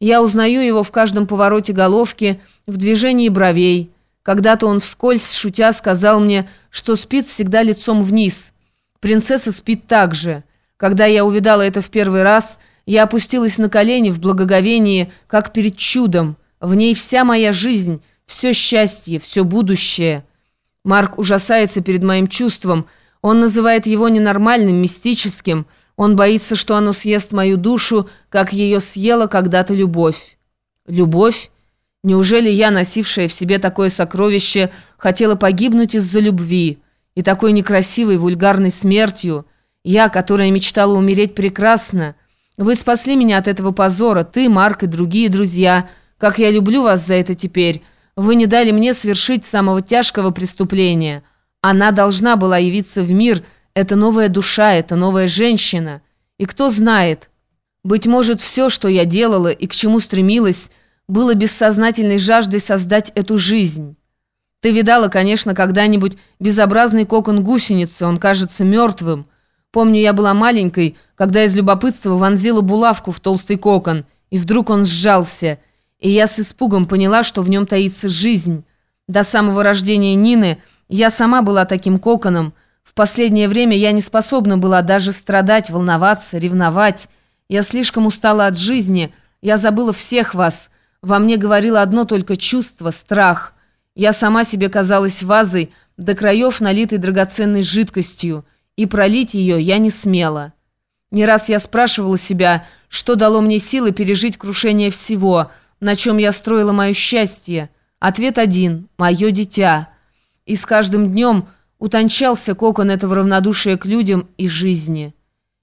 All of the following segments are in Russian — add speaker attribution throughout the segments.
Speaker 1: Я узнаю его в каждом повороте головки, в движении бровей. Когда-то он вскользь, шутя, сказал мне, что спит всегда лицом вниз. Принцесса спит так же. Когда я увидала это в первый раз, я опустилась на колени в благоговении, как перед чудом. В ней вся моя жизнь, все счастье, все будущее. Марк ужасается перед моим чувством. Он называет его ненормальным, мистическим. Он боится, что оно съест мою душу, как ее съела когда-то любовь. Любовь? Неужели я, носившая в себе такое сокровище, хотела погибнуть из-за любви? И такой некрасивой, вульгарной смертью? Я, которая мечтала умереть прекрасно? Вы спасли меня от этого позора, ты, Марк и другие друзья. Как я люблю вас за это теперь. Вы не дали мне совершить самого тяжкого преступления. Она должна была явиться в мир. Это новая душа, это новая женщина. И кто знает, быть может, все, что я делала и к чему стремилась, было бессознательной жаждой создать эту жизнь. Ты видала, конечно, когда-нибудь безобразный кокон гусеницы, он кажется мертвым. Помню, я была маленькой, когда из любопытства вонзила булавку в толстый кокон, и вдруг он сжался, и я с испугом поняла, что в нем таится жизнь. До самого рождения Нины я сама была таким коконом. В последнее время я не способна была даже страдать, волноваться, ревновать. Я слишком устала от жизни, я забыла всех вас. Во мне говорило одно только чувство, страх. Я сама себе казалась вазой, до краев налитой драгоценной жидкостью, и пролить ее я не смела. Не раз я спрашивала себя, что дало мне силы пережить крушение всего, на чем я строила мое счастье. Ответ один – мое дитя. И с каждым днем утончался кокон этого равнодушия к людям и жизни.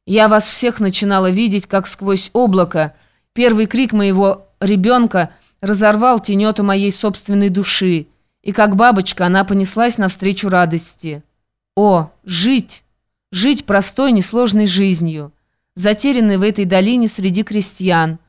Speaker 1: Я вас всех начинала видеть, как сквозь облако. Первый крик моего ребенка разорвал тенета моей собственной души, и как бабочка она понеслась навстречу радости. О, жить! Жить простой, несложной жизнью, затерянной в этой долине среди крестьян,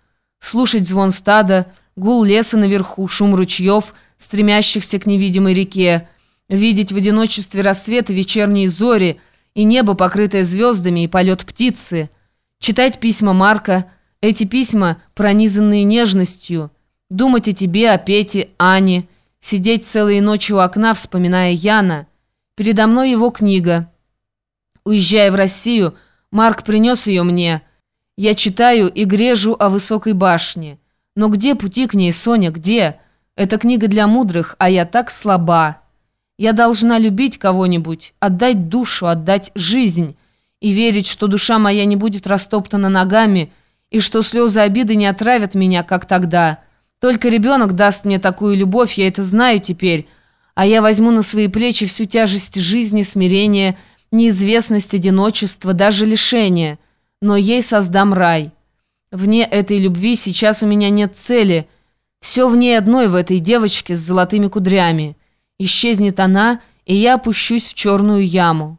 Speaker 1: слушать звон стада, гул леса наверху, шум ручьев, стремящихся к невидимой реке, видеть в одиночестве рассветы вечерние зори и небо, покрытое звездами, и полет птицы, читать письма Марка, эти письма, пронизанные нежностью, думать о тебе, о Пете, Ане, сидеть целые ночи у окна, вспоминая Яна. Передо мной его книга. Уезжая в Россию, Марк принес ее мне. Я читаю и грежу о высокой башне. Но где пути к ней, Соня, где? Эта книга для мудрых, а я так слаба. Я должна любить кого-нибудь, отдать душу, отдать жизнь и верить, что душа моя не будет растоптана ногами, и что слезы обиды не отравят меня, как тогда. Только ребенок даст мне такую любовь, я это знаю теперь, а я возьму на свои плечи всю тяжесть жизни, смирения, неизвестность, одиночество, даже лишение, но ей создам рай. Вне этой любви сейчас у меня нет цели, все в ней одной в этой девочке с золотыми кудрями. Исчезнет она, и я опущусь в черную яму.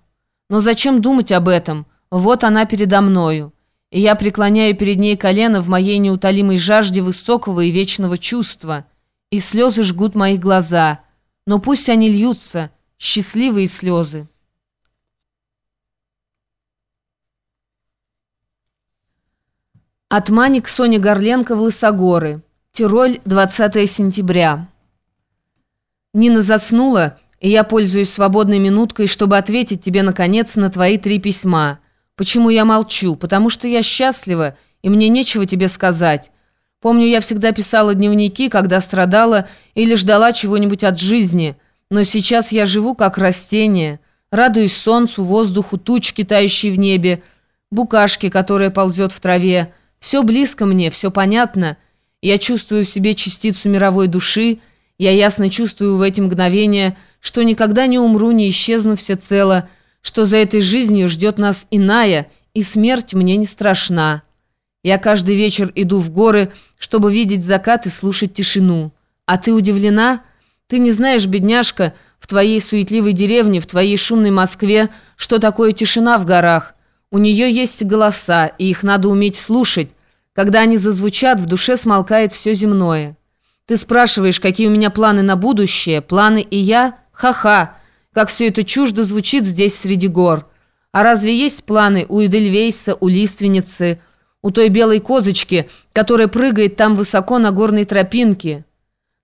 Speaker 1: Но зачем думать об этом? Вот она передо мною и я преклоняю перед ней колено в моей неутолимой жажде высокого и вечного чувства, и слезы жгут мои глаза, но пусть они льются, счастливые слезы. От Мани к Соне Горленко в Лысогоры. Тироль, 20 сентября. Нина заснула, и я пользуюсь свободной минуткой, чтобы ответить тебе, наконец, на твои три письма – Почему я молчу? Потому что я счастлива, и мне нечего тебе сказать. Помню, я всегда писала дневники, когда страдала или ждала чего-нибудь от жизни. Но сейчас я живу как растение. Радуюсь солнцу, воздуху, тучке, тающей в небе, букашке, которая ползет в траве. Все близко мне, все понятно. Я чувствую в себе частицу мировой души. Я ясно чувствую в эти мгновения, что никогда не умру, не исчезну всецело, что за этой жизнью ждет нас иная, и смерть мне не страшна. Я каждый вечер иду в горы, чтобы видеть закат и слушать тишину. А ты удивлена? Ты не знаешь, бедняжка, в твоей суетливой деревне, в твоей шумной Москве, что такое тишина в горах. У нее есть голоса, и их надо уметь слушать. Когда они зазвучат, в душе смолкает все земное. Ты спрашиваешь, какие у меня планы на будущее, планы и я? Ха-ха! как все это чуждо звучит здесь среди гор. А разве есть планы у Эдельвейса, у Лиственницы, у той белой козочки, которая прыгает там высоко на горной тропинке.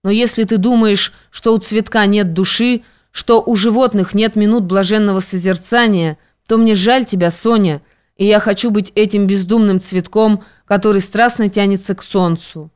Speaker 1: Но если ты думаешь, что у цветка нет души, что у животных нет минут блаженного созерцания, то мне жаль тебя, Соня, и я хочу быть этим бездумным цветком, который страстно тянется к солнцу».